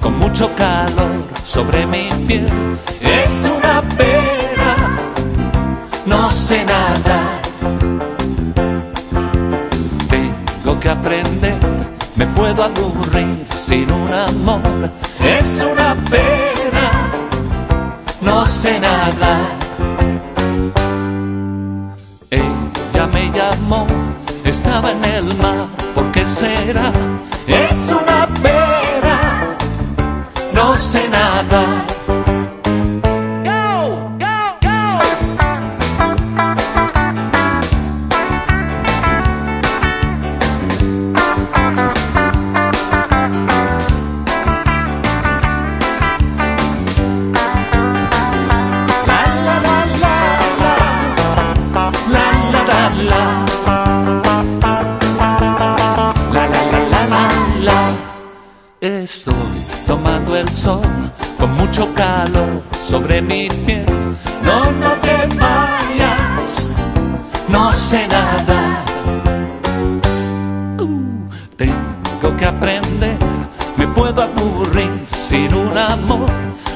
con mucho calor sobre mi piel. Es una pena, no sé nada. Tengo que aprender, me puedo aburrir sin un amor. Es una pena, no sé nada. Ella me llamó, estaba en el mar, ¿por qué será? Es una pena, no sé nada. Estoy tomando el sol con mucho calor sobre mi piel. No, no te vayas, no sé nada. Uh, tengo que aprender, me puedo aburrir sin un amor.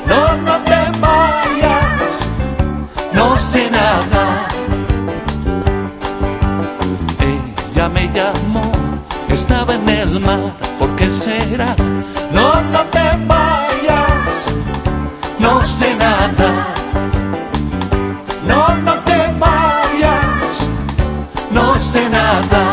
No, no te vayas, no sé nada. Ella me llamó, estaba en el mar, No, no te vayas, no sé nada. No, no te vayas, no sé nada.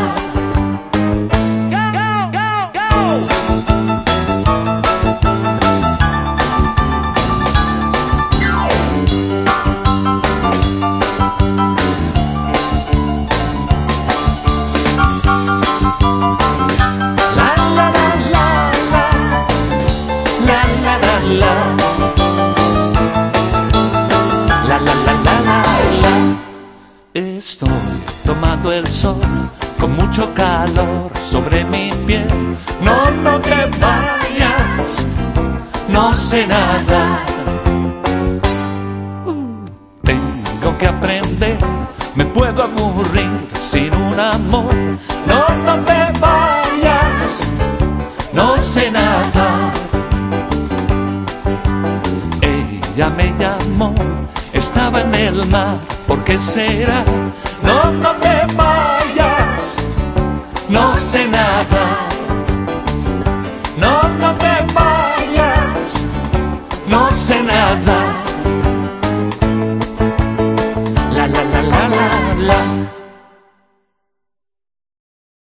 Estoy tomando el sol con mucho calor sobre mi piel. No, no te vayas, no sé nada. Tengo que aprender, me puedo aburrir sin un amor. No, no te vayas, no sé nada. Ella me llamó, estaba en el mar, ¿por qué será? No, no te vayas, no sé nada. No,